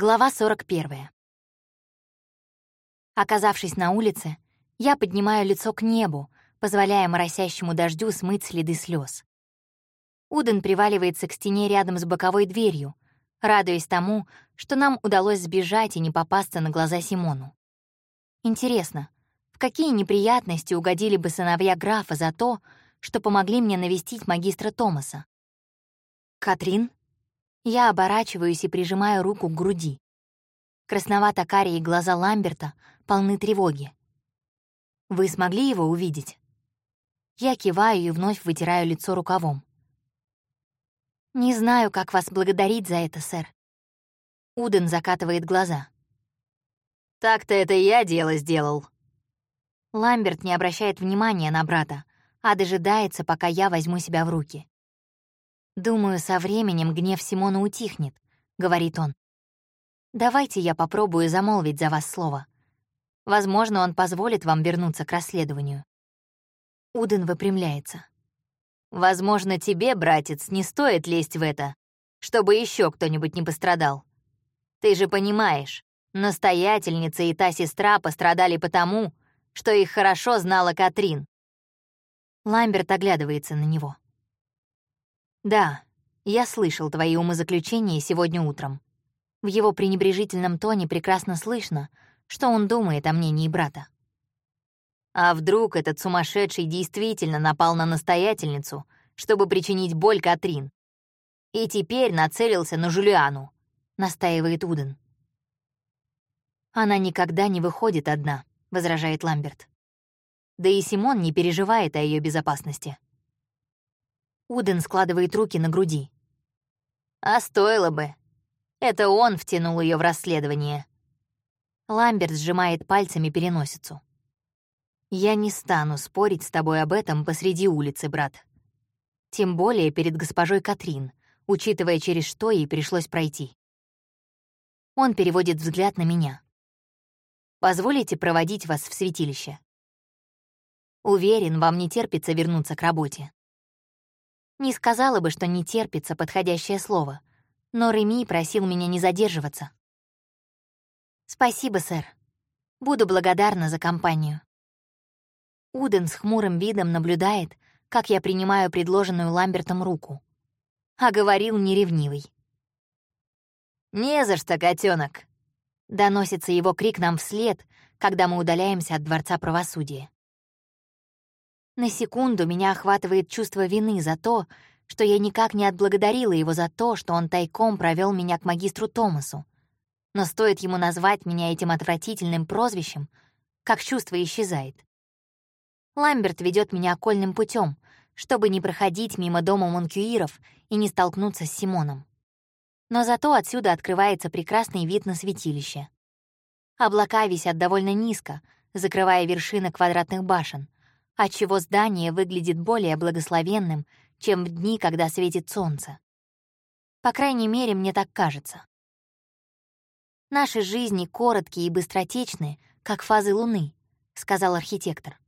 Глава 41. Оказавшись на улице, я поднимаю лицо к небу, позволяя моросящему дождю смыть следы слез. Уден приваливается к стене рядом с боковой дверью, радуясь тому, что нам удалось сбежать и не попасться на глаза Симону. Интересно, в какие неприятности угодили бы сыновья графа за то, что помогли мне навестить магистра Томаса? Катрин? Я оборачиваюсь и прижимаю руку к груди. Красновато-карие глаза Ламберта полны тревоги. «Вы смогли его увидеть?» Я киваю и вновь вытираю лицо рукавом. «Не знаю, как вас благодарить за это, сэр». Уден закатывает глаза. «Так-то это я дело сделал». Ламберт не обращает внимания на брата, а дожидается, пока я возьму себя в руки. «Думаю, со временем гнев Симона утихнет», — говорит он. «Давайте я попробую замолвить за вас слово. Возможно, он позволит вам вернуться к расследованию». Уден выпрямляется. «Возможно, тебе, братец, не стоит лезть в это, чтобы еще кто-нибудь не пострадал. Ты же понимаешь, настоятельница и та сестра пострадали потому, что их хорошо знала Катрин». Ламберт оглядывается на него. «Да, я слышал твои умозаключения сегодня утром». В его пренебрежительном тоне прекрасно слышно, что он думает о мнении брата. А вдруг этот сумасшедший действительно напал на настоятельницу, чтобы причинить боль Катрин? И теперь нацелился на Жулиану, настаивает Уден. Она никогда не выходит одна, возражает Ламберт. Да и Симон не переживает о ее безопасности. Уден складывает руки на груди. «А стоило бы. Это он втянул ее в расследование». Ламберт сжимает пальцами переносицу. «Я не стану спорить с тобой об этом посреди улицы, брат. Тем более перед госпожой Катрин, учитывая, через что ей пришлось пройти». Он переводит взгляд на меня. «Позволите проводить вас в святилище?» Уверен, вам не терпится вернуться к работе. Не сказала бы, что не терпится подходящее слово, но Реми просил меня не задерживаться. «Спасибо, сэр. Буду благодарна за компанию». Уден с хмурым видом наблюдает, как я принимаю предложенную Ламбертом руку. А говорил неревнивый. «Не за что, котенок! доносится его крик нам вслед, когда мы удаляемся от Дворца правосудия. На секунду меня охватывает чувство вины за то, что я никак не отблагодарила его за то, что он тайком провел меня к магистру Томасу. Но стоит ему назвать меня этим отвратительным прозвищем, как чувство исчезает. Ламберт ведет меня окольным путем, чтобы не проходить мимо дома Монкюиров и не столкнуться с Симоном. Но зато отсюда открывается прекрасный вид на святилище. Облака висят довольно низко, закрывая вершины квадратных башен — отчего здание выглядит более благословенным, чем в дни, когда светит солнце. По крайней мере, мне так кажется. «Наши жизни короткие и быстротечны, как фазы Луны», — сказал архитектор.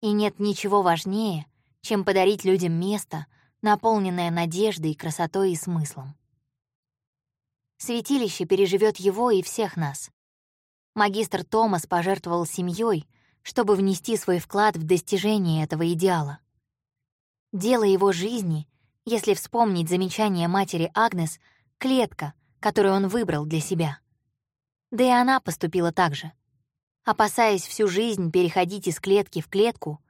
«И нет ничего важнее, чем подарить людям место, наполненное надеждой, красотой и смыслом. Святилище переживет его и всех нас. Магистр Томас пожертвовал семьей, чтобы внести свой вклад в достижение этого идеала. Дело его жизни, если вспомнить замечание матери Агнес, клетка, которую он выбрал для себя. Да и она поступила так же. Опасаясь всю жизнь переходить из клетки в клетку,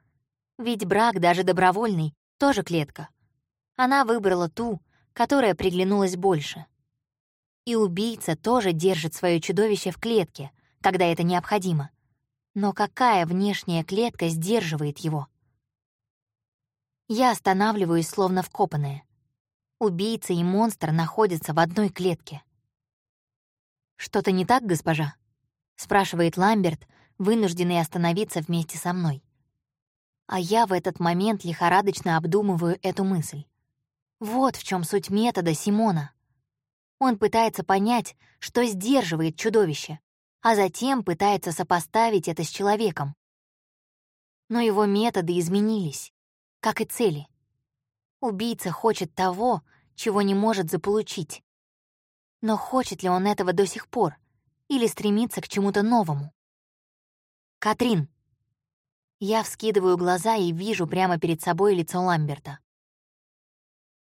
ведь брак, даже добровольный, тоже клетка. Она выбрала ту, которая приглянулась больше. И убийца тоже держит свое чудовище в клетке, когда это необходимо. Но какая внешняя клетка сдерживает его? Я останавливаюсь, словно вкопанная. Убийца и монстр находятся в одной клетке. «Что-то не так, госпожа?» — спрашивает Ламберт, вынужденный остановиться вместе со мной. А я в этот момент лихорадочно обдумываю эту мысль. Вот в чем суть метода Симона. Он пытается понять, что сдерживает чудовище, а затем пытается сопоставить это с человеком. Но его методы изменились, как и цели. Убийца хочет того, чего не может заполучить. Но хочет ли он этого до сих пор? Или стремится к чему-то новому? «Катрин!» Я вскидываю глаза и вижу прямо перед собой лицо Ламберта.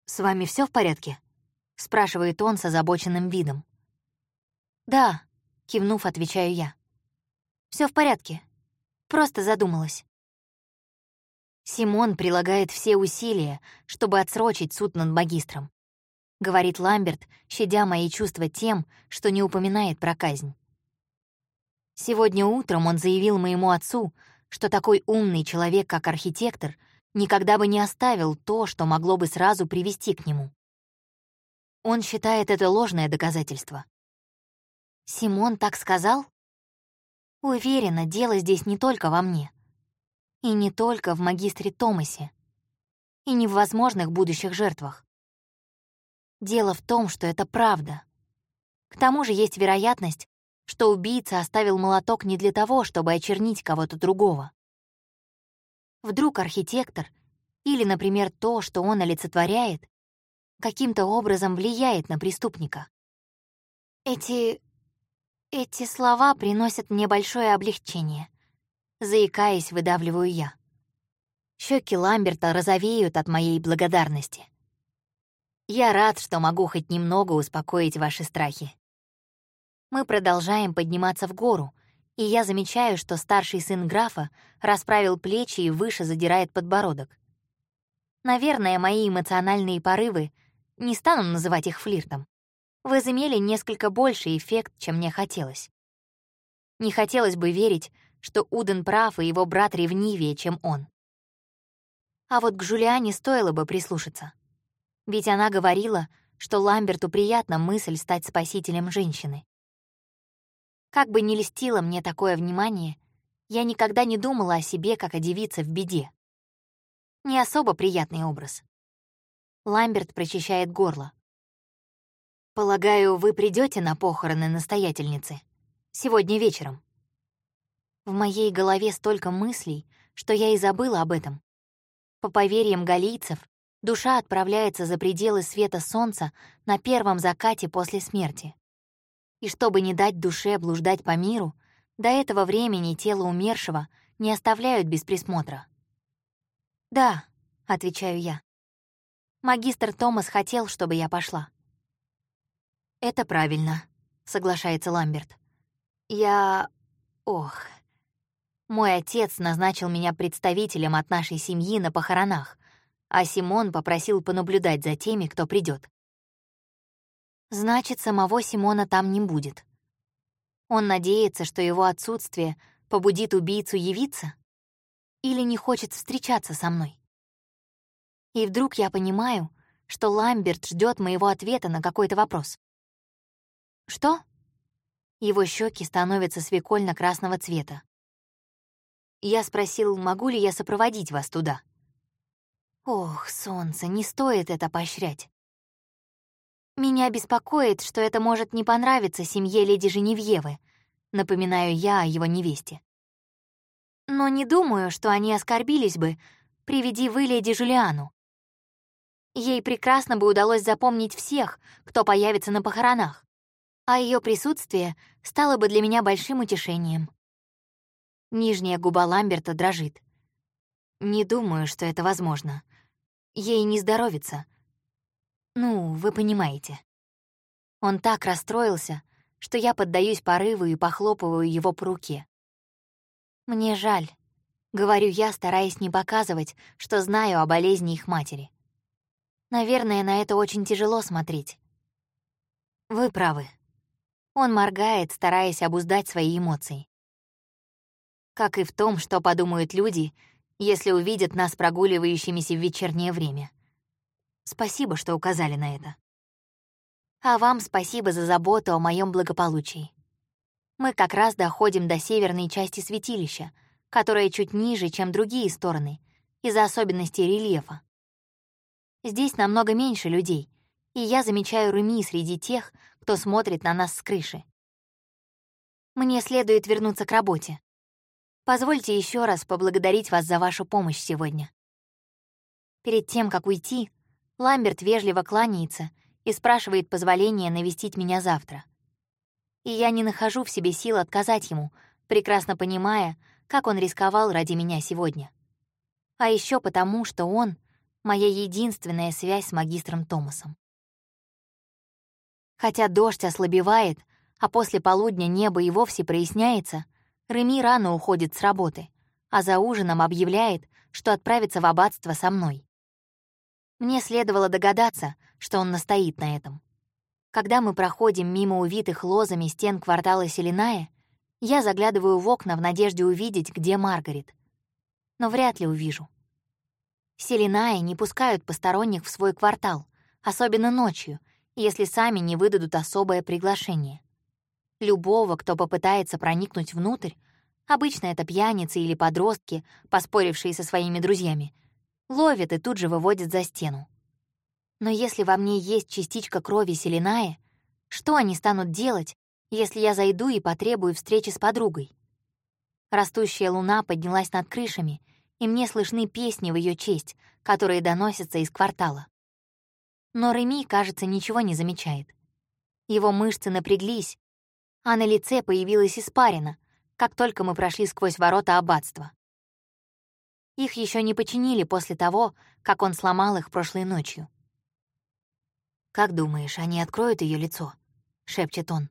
«С вами все в порядке?» — спрашивает он с озабоченным видом. «Да», — кивнув, отвечаю я. Все в порядке. Просто задумалась». Симон прилагает все усилия, чтобы отсрочить суд над магистром. Говорит Ламберт, щадя мои чувства тем, что не упоминает про казнь. Сегодня утром он заявил моему отцу, что такой умный человек, как архитектор, никогда бы не оставил то, что могло бы сразу привести к нему. Он считает это ложное доказательство. Симон так сказал? Уверена, дело здесь не только во мне. И не только в магистре Томасе. И не в возможных будущих жертвах. Дело в том, что это правда. К тому же есть вероятность, что убийца оставил молоток не для того, чтобы очернить кого-то другого. Вдруг архитектор или, например, то, что он олицетворяет, каким-то образом влияет на преступника. Эти... эти слова приносят мне большое облегчение. Заикаясь, выдавливаю я. Щеки Ламберта розовеют от моей благодарности. Я рад, что могу хоть немного успокоить ваши страхи. Мы продолжаем подниматься в гору, и я замечаю, что старший сын графа расправил плечи и выше задирает подбородок. Наверное, мои эмоциональные порывы, не стану называть их флиртом, возымели несколько больший эффект, чем мне хотелось. Не хотелось бы верить, что Уден прав, и его брат ревнивее, чем он. А вот к Жулиане стоило бы прислушаться. Ведь она говорила, что Ламберту приятна мысль стать спасителем женщины. Как бы ни льстило мне такое внимание, я никогда не думала о себе, как о девице в беде. Не особо приятный образ. Ламберт прочищает горло. «Полагаю, вы придете на похороны настоятельницы? Сегодня вечером?» В моей голове столько мыслей, что я и забыла об этом. По поверьям галийцев, душа отправляется за пределы света солнца на первом закате после смерти. И чтобы не дать душе блуждать по миру, до этого времени тело умершего не оставляют без присмотра. «Да», — отвечаю я. Магистр Томас хотел, чтобы я пошла. «Это правильно», — соглашается Ламберт. «Я... ох...» Мой отец назначил меня представителем от нашей семьи на похоронах, а Симон попросил понаблюдать за теми, кто придет. Значит, самого Симона там не будет. Он надеется, что его отсутствие побудит убийцу явиться? Или не хочет встречаться со мной? И вдруг я понимаю, что Ламберт ждет моего ответа на какой-то вопрос. «Что?» Его щеки становятся свекольно-красного цвета. Я спросил, могу ли я сопроводить вас туда. Ох, солнце, не стоит это поощрять. «Меня беспокоит, что это может не понравиться семье леди Женевьевы», напоминаю я о его невесте. «Но не думаю, что они оскорбились бы, приведи вы леди Жулиану. Ей прекрасно бы удалось запомнить всех, кто появится на похоронах, а ее присутствие стало бы для меня большим утешением». Нижняя губа Ламберта дрожит. «Не думаю, что это возможно. Ей не здоровится. Ну, вы понимаете. Он так расстроился, что я поддаюсь порыву и похлопываю его по руке. «Мне жаль», — говорю я, стараясь не показывать, что знаю о болезни их матери. Наверное, на это очень тяжело смотреть. Вы правы. Он моргает, стараясь обуздать свои эмоции. Как и в том, что подумают люди, если увидят нас прогуливающимися в вечернее время. Спасибо, что указали на это. А вам спасибо за заботу о моем благополучии. Мы как раз доходим до северной части святилища, которая чуть ниже, чем другие стороны, из-за особенностей рельефа. Здесь намного меньше людей, и я замечаю Руми среди тех, кто смотрит на нас с крыши. Мне следует вернуться к работе. Позвольте еще раз поблагодарить вас за вашу помощь сегодня. Перед тем, как уйти, Ламберт вежливо кланяется и спрашивает позволения навестить меня завтра. И я не нахожу в себе сил отказать ему, прекрасно понимая, как он рисковал ради меня сегодня. А еще потому, что он — моя единственная связь с магистром Томасом. Хотя дождь ослабевает, а после полудня небо и вовсе проясняется, Реми рано уходит с работы, а за ужином объявляет, что отправится в аббатство со мной. Мне следовало догадаться, что он настоит на этом. Когда мы проходим мимо увитых лозами стен квартала Селиная, я заглядываю в окна в надежде увидеть, где Маргарет. Но вряд ли увижу. Селиная не пускают посторонних в свой квартал, особенно ночью, если сами не выдадут особое приглашение. Любого, кто попытается проникнуть внутрь, обычно это пьяницы или подростки, поспорившие со своими друзьями, ловят и тут же выводят за стену. Но если во мне есть частичка крови Селиная, что они станут делать, если я зайду и потребую встречи с подругой? Растущая луна поднялась над крышами, и мне слышны песни в ее честь, которые доносятся из квартала. Но Реми, кажется, ничего не замечает. Его мышцы напряглись, а на лице появилась испарина, как только мы прошли сквозь ворота аббатства. Их еще не починили после того, как он сломал их прошлой ночью. «Как думаешь, они откроют ее лицо?» — шепчет он.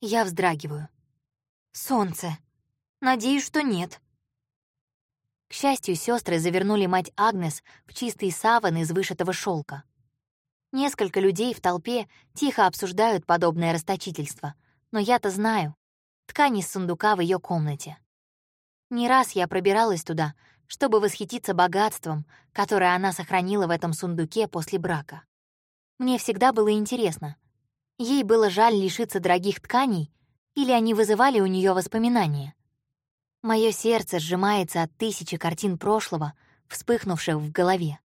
Я вздрагиваю. «Солнце! Надеюсь, что нет». К счастью, сестры завернули мать Агнес в чистый саван из вышитого шелка. Несколько людей в толпе тихо обсуждают подобное расточительство, но я-то знаю. Ткань из сундука в ее комнате. Не раз я пробиралась туда, чтобы восхититься богатством, которое она сохранила в этом сундуке после брака. Мне всегда было интересно, ей было жаль лишиться дорогих тканей или они вызывали у нее воспоминания. Мое сердце сжимается от тысячи картин прошлого, вспыхнувших в голове.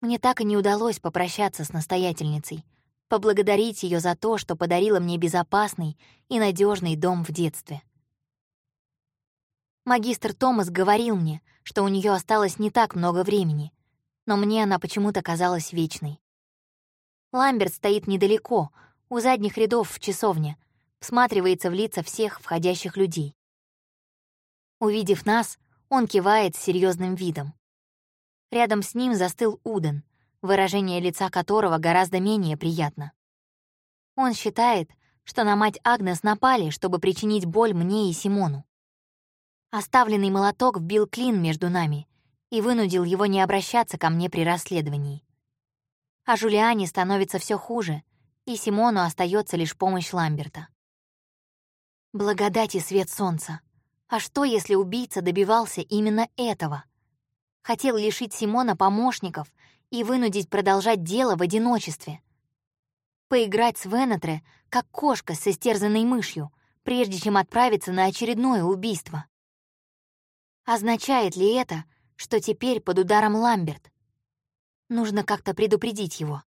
Мне так и не удалось попрощаться с настоятельницей, поблагодарить ее за то, что подарила мне безопасный и надежный дом в детстве. Магистр Томас говорил мне, что у нее осталось не так много времени, но мне она почему-то казалась вечной. Ламберт стоит недалеко, у задних рядов в часовне, всматривается в лица всех входящих людей. Увидев нас, он кивает с серьезным видом. Рядом с ним застыл Уден, выражение лица которого гораздо менее приятно. Он считает, что на мать Агнес напали, чтобы причинить боль мне и Симону. Оставленный молоток вбил клин между нами и вынудил его не обращаться ко мне при расследовании. А Жулиане становится все хуже, и Симону остается лишь помощь Ламберта. Благодать и свет солнца. А что, если убийца добивался именно этого? Хотел лишить Симона помощников и вынудить продолжать дело в одиночестве. Поиграть с Венетре, как кошка с истерзанной мышью, прежде чем отправиться на очередное убийство. Означает ли это, что теперь под ударом Ламберт? Нужно как-то предупредить его.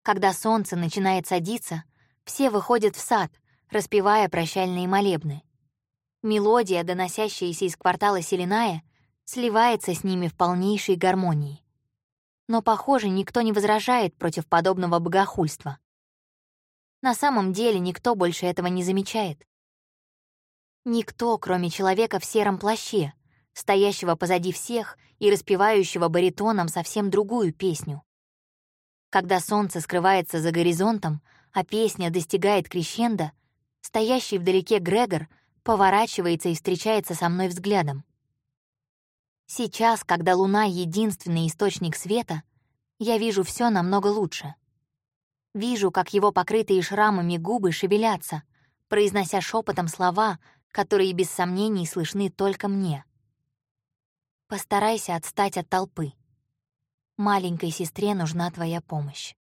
Когда солнце начинает садиться, все выходят в сад, распевая прощальные молебны. Мелодия, доносящаяся из квартала Селиная, сливается с ними в полнейшей гармонии. Но, похоже, никто не возражает против подобного богохульства. На самом деле никто больше этого не замечает. Никто, кроме человека в сером плаще, стоящего позади всех и распевающего баритоном совсем другую песню. Когда солнце скрывается за горизонтом, а песня достигает крещенда, стоящий вдалеке Грегор поворачивается и встречается со мной взглядом. Сейчас, когда Луна — единственный источник света, я вижу все намного лучше. Вижу, как его покрытые шрамами губы шевелятся, произнося шепотом слова, которые без сомнений слышны только мне. Постарайся отстать от толпы. Маленькой сестре нужна твоя помощь.